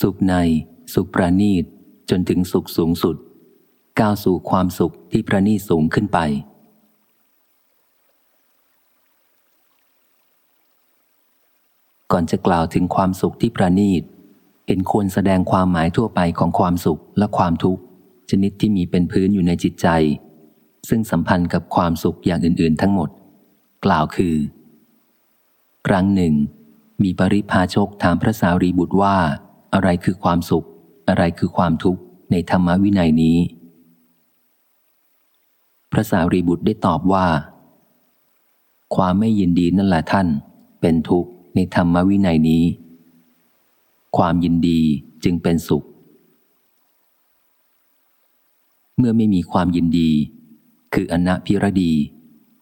สุขใน สุขประณีต จนถึงสุขสูงสุด ก้าวสู่ความสุขที่ประณีตสูงขึ้นไป ก่อนจะกล่าวถึงความสุขที่ประณีต เห็นควรแสดงความหมายทั่วไปของความสุขและความทุกข์ ชนิดที่มีเป็นพื้นอยู่ในจิตใจ ซึ่งสัมพันธ์กับความสุขอย่างอื่น ๆ ทั้งหมด กล่าวคือ ครั้งหนึ่ง มีปริพาชกถามพระสารีบุตรว่า อะไรคือความสุข อะไรคือความทุกข์ในธรรมวินัยนี้ พระสารีบุตรได้ตอบว่า ความไม่ยินดีนั่นแหละท่าน เป็นทุกข์ในธรรมวินัยนี้ ความยินดีจึงเป็นสุข เมื่อไม่มีความยินดี คืออนัพิรดี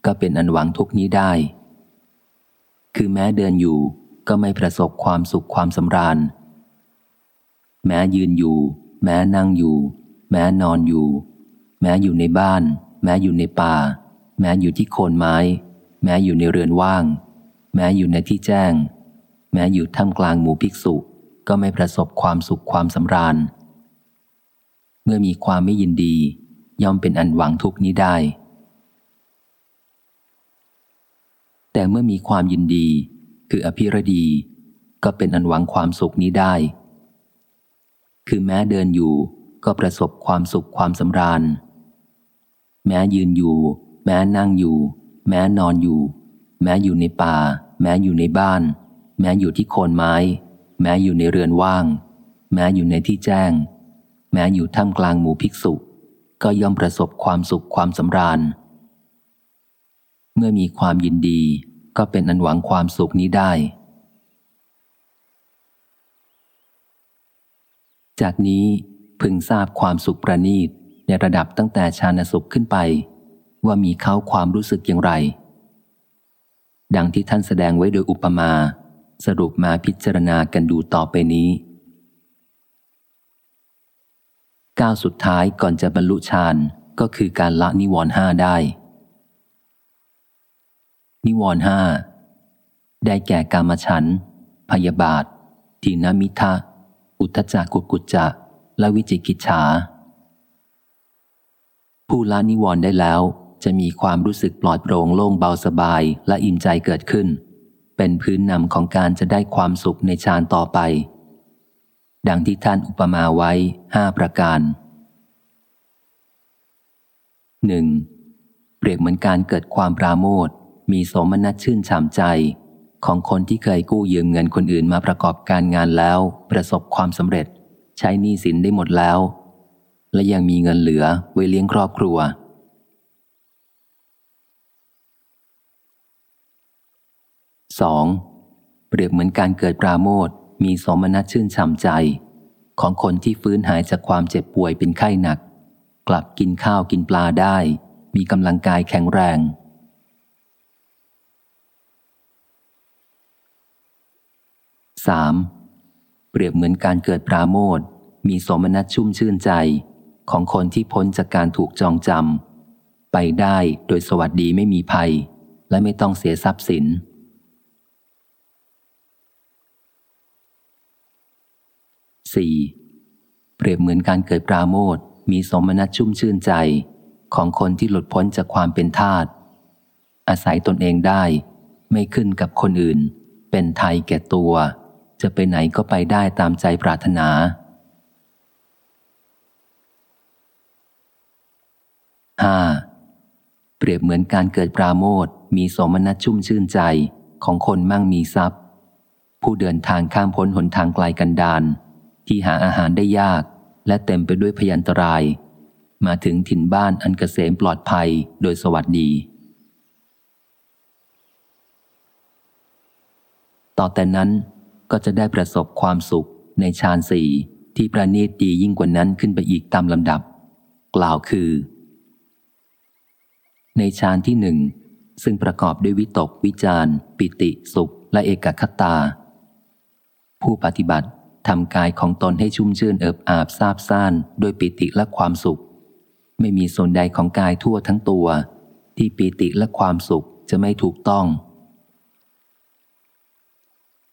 ก็เป็นอันหวังทุกนี้ได้ คือแม้เดินอยู่ก็ไม่ประสบความสุขความสำราญ แม้ยืนอยู่ แม้นั่งอยู่ แม้นอนอยู่ แม้อยู่ในบ้าน แม้อยู่ในป่า แม้อยู่ที่โคนไม้ แม้อยู่ในเรือนว่าง แม้อยู่ในที่แจ้ง แม้อยู่ท่ามกลางหมู่ภิกษุ ก็ไม่ประสบความสุขความสำราญ เมื่อมีความไม่ยินดี ย่อมเป็นอันหวังทุกนี้ได้ แต่เมื่อมีความยินดี คืออภิรดี ก็เป็นอันหวังความสุขนี้ได้ คือแม้เดินอยู่ก็ประสบความสุขความสำราญ แม้ยืนอยู่ แม้นั่งอยู่ แม้นอนอยู่ แม้อยู่ในป่า แม้อยู่ในบ้าน แม้อยู่ที่โคนไม้ แม้อยู่ในเรือนว่าง แม้อยู่ในที่แจ้ง แม้อยู่ท่ามกลางหมู่ภิกษุ ก็ย่อมประสบความสุขความสำราญ เมื่อมีความยินดีก็เป็นอันหวังความสุขนี้ได้ จากนี้พึงทราบความสุขประณีตในระดับตั้งแต่ชาณสุขขึ้นไป ว่ามีเขาความรู้สึกอย่างไร ดังที่ท่านแสดงไว้โดยอุปมา สรุปมาพิจารณากันดูต่อไปนี้ก้าวสุดท้ายก่อนจะบรรลุฌานก็คือการละนิวรณ์ห้าได้ นิวรณ์ห้าได้แก่กามฉัน พยาบาท ทีนมิทะ อุทจักกุกุจจะ และวิจิกิจฉา ผู้ละนิวรณ์ได้แล้ว จะมีความรู้สึกปลอดโปร่งโล่งเบาสบายและอิ่มใจเกิดขึ้น เป็นพื้นนำของการจะได้ความสุขในฌานต่อไป ดังที่ท่านอุปมาไว้ห้าประการหนึ่งเปรียบเหมือนการเกิดความปราโมทมีสมนัตชื่นฉ่ำใจ ของคนที่เคยกู้ยืมเงินคนอื่นมาประกอบการงานแล้ว ประสบความสำเร็จ ใช้หนี้สินได้หมดแล้ว และยังมีเงินเหลือไว้เลี้ยงครอบครัว 2. เปรียบเหมือนการเกิดปราโมทมีสมนัตชื่นช่ำใจ ของคนที่ฟื้นหายจากความเจ็บป่วยเป็นไข้หนัก กลับกินข้าวกินปลาได้ มีกำลังกายแข็งแรง 3. เปรียบเหมือนการเกิดปราโมทมีสมนัตชุ่มชื่นใจ ของคนที่พ้นจากการถูกจองจำไปได้โดยสวัสดีไม่มีภัย และไม่ต้องเสียทรัพย์สิน 4. เปรียบเหมือนการเกิดปราโมทมีสมนัตชุ่มชื่นใจ ของคนที่หลุดพ้นจากความเป็นทาตอาศัยตนเองได้ ไม่ขึ้นกับคนอื่น เป็นไทยแก่ตัว จะไปไหนก็ไปได้ตามใจปรารถนา 5. เปรียบเหมือนการเกิดปราโมทมีสมนัชุ่มชื่นใจของคนมั่งมีทรัพย์ ผู้เดินทางข้ามพ้นหนทางไกลกันดานที่หาอาหารได้ยาก และเต็มไปด้วยพยันตราย มาถึงถิ่นบ้านอันกเกษมปลอดภัยโดยสวัสดี ต่อแต่นั้น ก็จะได้ประสบความสุขในฌานสี่ที่ประณีตดียิ่งกว่านั้นขึ้นไปอีกตามลำดับ กล่าวคือ ในฌานที่หนึ่งซึ่งประกอบด้วยวิตกวิจารปิติสุขและเอกคตา ผู้ปฏิบัติทำกายของตนให้ชุ่มชื่นเอิบอาบซาบซ่านด้วยปิติและความสุข ไม่มีส่วนใดของกายทั่วทั้งตัว ที่ปิติและความสุขจะไม่ถูกต้อง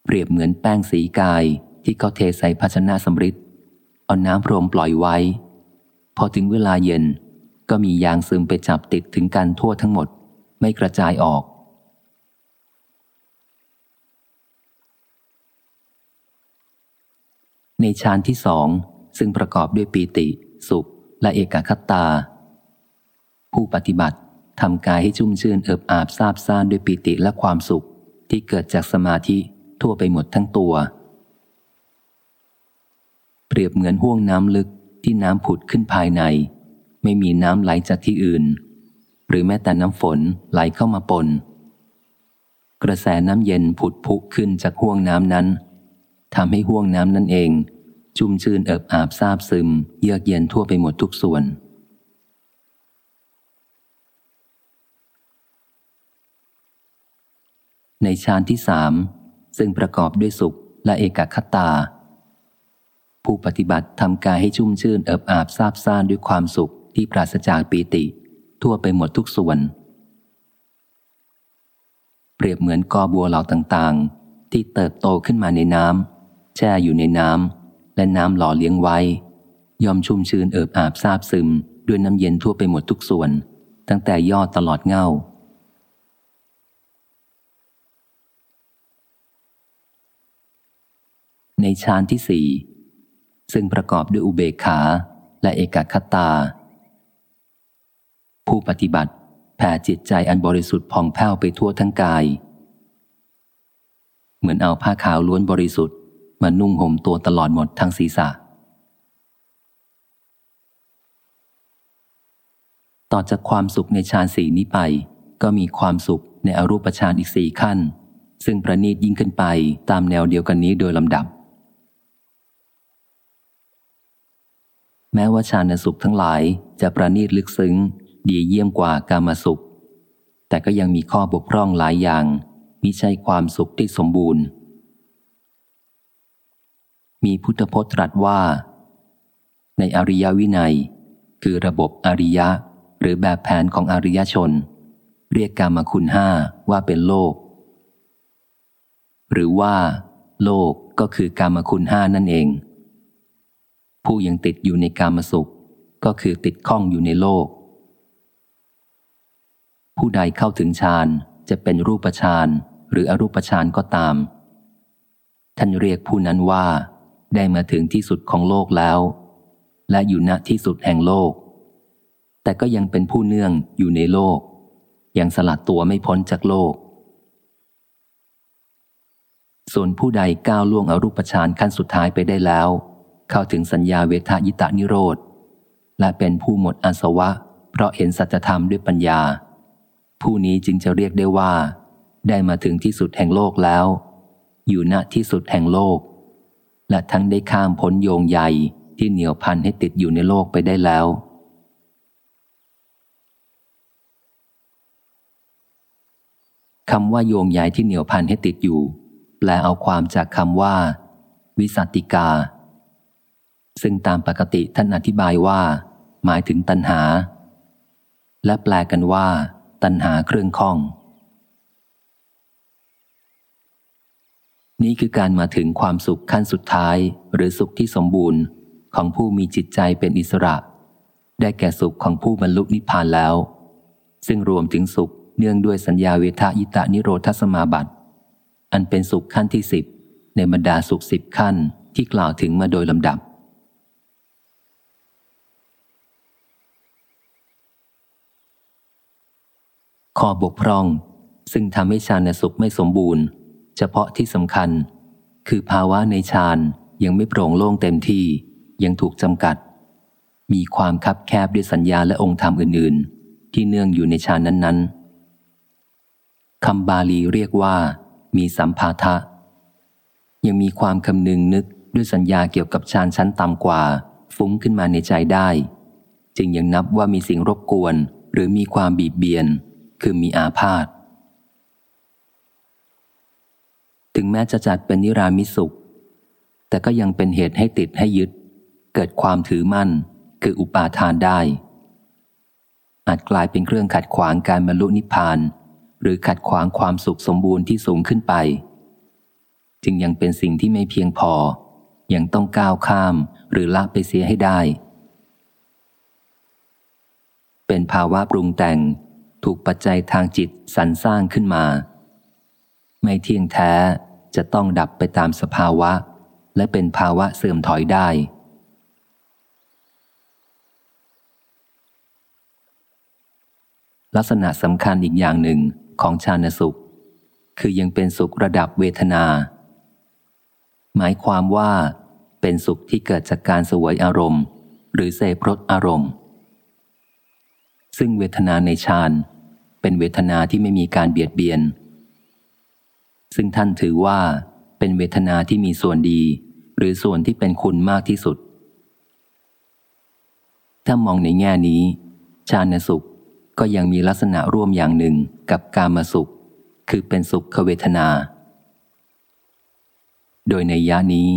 เปรียบเหมือนแป้งสีกายที่เขาเทใส่ภาชนะสำริดเอาน้ำพรมปล่อยไว้ พอถึงเวลาเย็นก็มียางซึมไปจับติดถึงกันทั่วทั้งหมด ไม่กระจายออก ในฌานที่สองซึ่งประกอบด้วยปีติ สุข และเอกคตา ผู้ปฏิบัติทำกายให้ชุ่มชื่นเอิบอาบซาบซ่านด้วยปีติและความสุขที่เกิดจากสมาธิ ทั่วไปหมดทั้งตัว เปรียบเหมือนห่วงน้ำลึกที่น้ำผุดขึ้นภายใน ไม่มีน้ำไหลจากที่อื่น หรือแม้แต่น้ำฝนไหลเข้ามาปน กระแสน้ำเย็นผุดพุขึ้นจากห่วงน้ำนั้นทำให้ห่วงน้ำนั่นเอง ชุ่มชื่นเอิบอาบซาบซึม เยือกเย็นทั่วไปหมดทุกส่วนในฌานที่สาม ซึ่งประกอบด้วยสุขและเอกคตา ผู้ปฏิบัติทำกายให้ชุ่มชื่นเอิบอาบซาบซ่านด้วยความสุขที่ปราศจากปีติ ทั่วไปหมดทุกส่วน เปรียบเหมือนกอบัวเหล่าต่างๆ ที่เติบโตขึ้นมาในน้ำแช่อยู่ในน้ำและน้ำหล่อเลี้ยงไว้ ยอมชุ่มชื่นเอิบอาบซาบซึม ด้วยน้ำเย็นทั่วไปหมดทุกส่วน ตั้งแต่ยอดตลอดเงา ในฌานที่สี่ซึ่งประกอบด้วยอุเบกขาและเอกคตา ผู้ปฏิบัติแผ่จิตใจอันบริสุทธิ์ผ่องแผ้วไปทั่วทั้งกาย เหมือนเอาผ้าขาวล้วนบริสุทธิ์มานุ่งห่มตัวตลอดหมดทั้งศีรษะ ต่อจากความสุขในฌานสี่นี้ไป ก็มีความสุขในอรูปฌานอีกสี่ขั้น ซึ่งประณีตยิ่งขึ้นไปตามแนวเดียวกันนี้โดยลำดับ แม้ว่าฌานสุขทั้งหลายจะประณีตลึกซึ้ง ดีเยี่ยมกว่ากามสุข แต่ก็ยังมีข้อบกพร่องหลายอย่างมิใช่ความสุขที่สมบูรณ์ มีพุทธพจน์ตรัสว่า ในอริยวินัย คือระบบอริยะ หรือแบบแผนของอริยชน เรียกกามคุณห้าว่าเป็นโลก หรือว่า โลกก็คือกามคุณห้านั่นเอง ผู้ยังติดอยู่ในกามสุข ก็คือติดข้องอยู่ในโลก ผู้ใดเข้าถึงฌานจะเป็นรูปฌานหรืออรูปฌานก็ตาม ท่านเรียกผู้นั้นว่าได้มาถึงที่สุดของโลกแล้ว และอยู่ณที่สุดแห่งโลก แต่ก็ยังเป็นผู้เนื่องอยู่ในโลก ยังสลัดตัวไม่พ้นจากโลก ส่วนผู้ใดก้าวล่วงอรูปฌานขั้นสุดท้ายไปได้แล้ว เข้าถึงสัญญาเวทายตานิโรธ และเป็นผู้หมดอาสวะ เพราะเห็นสัจธรรมด้วยปัญญา ผู้นี้จึงจะเรียกได้ว่า ได้มาถึงที่สุดแห่งโลกแล้ว อยู่ณที่สุดแห่งโลก และทั้งได้ข้ามพ้นโยงใหญ่ที่เหนียวพันให้ติดอยู่ในโลกไปได้แล้วคำว่าโยงใหญ่ที่เหนียวพันให้ติดอยู่ แปลเอาความจากคำว่า วิสัติกา ซึ่งตามปกติท่านอธิบายว่า หมายถึงตัณหา และแปลกันว่า ตัณหาเครื่องข้อง นี่คือการมาถึงความสุขขั้นสุดท้าย หรือสุขที่สมบูรณ์ของผู้มีจิตใจเป็นอิสระ ได้แก่สุขของผู้บรรลุนิพพานแล้ว ซึ่งรวมถึงสุขเนื่องด้วยสัญญาเวทายตานิโรธสมาบัติ อันเป็นสุขขั้นที่สิบในบรรดาสุขสิบขั้นที่กล่าวถึงมาโดยลำดับ ข้อบกพร่อง ซึ่งทำให้ฌานสุขไม่สมบูรณ์ เฉพาะที่สำคัญ คือภาวะในฌานยังไม่โปร่งโล่งเต็มที่ยังถูกจำกัด มีความคับแคบด้วยสัญญาและองค์ธรรมอื่น ๆ ที่เนื่องอยู่ในฌานนั้น ๆคำบาลีเรียกว่า มีสัมภาทะ ยังมีความคำนึงนึกด้วยสัญญาเกี่ยวกับฌานชั้นต่ำกว่า ฟุ้งขึ้นมาในใจได้ จึงยังนับว่ามีสิ่งรบกวนหรือมีความบีบเบียน คือมีอาพาธถึงแม้จะจัดเป็นนิรามิสุข แต่ก็ยังเป็นเหตุให้ติดให้ยึด เกิดความถือมั่น คืออุปาทานได้ อาจกลายเป็นเครื่องขัดขวางการบรรลุนิพพาน หรือขัดขวางความสุขสมบูรณ์ที่สูงขึ้นไป จึงยังเป็นสิ่งที่ไม่เพียงพอ ยังต้องก้าวข้ามหรือละไปเสียให้ได้ เป็นภาวะปรุงแต่ง ถูกปัจจัยทางจิตสรรสร้างขึ้นมา ไม่เที่ยงแท้จะต้องดับไปตามสภาวะ และเป็นภาวะเสื่อมถอยได้ ลักษณะสำคัญอีกอย่างหนึ่งของชาณสุข คือยังเป็นสุขระดับเวทนา หมายความว่า เป็นสุขที่เกิดจากการสวยอารมณ์ หรือเสพรสอารมณ์ซึ่งเวทนาในฌาน เป็นเวทนาที่ไม่มีการเบียดเบียน ซึ่งท่านถือว่าเป็นเวทนาที่มีส่วนดี หรือส่วนที่เป็นคุณมากที่สุด ถ้ามองในแง่นี้ ชาณสุขก็ยังมีลักษณะร่วมอย่างหนึ่งกับกามสุข คือเป็นสุขเวทนา โดยในยานี้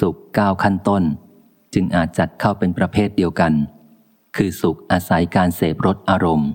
สุขก้าวขั้นต้น จึงอาจจัดเข้าเป็นประเภทเดียวกัน คือสุขอาศัยการเสพรสอารมณ์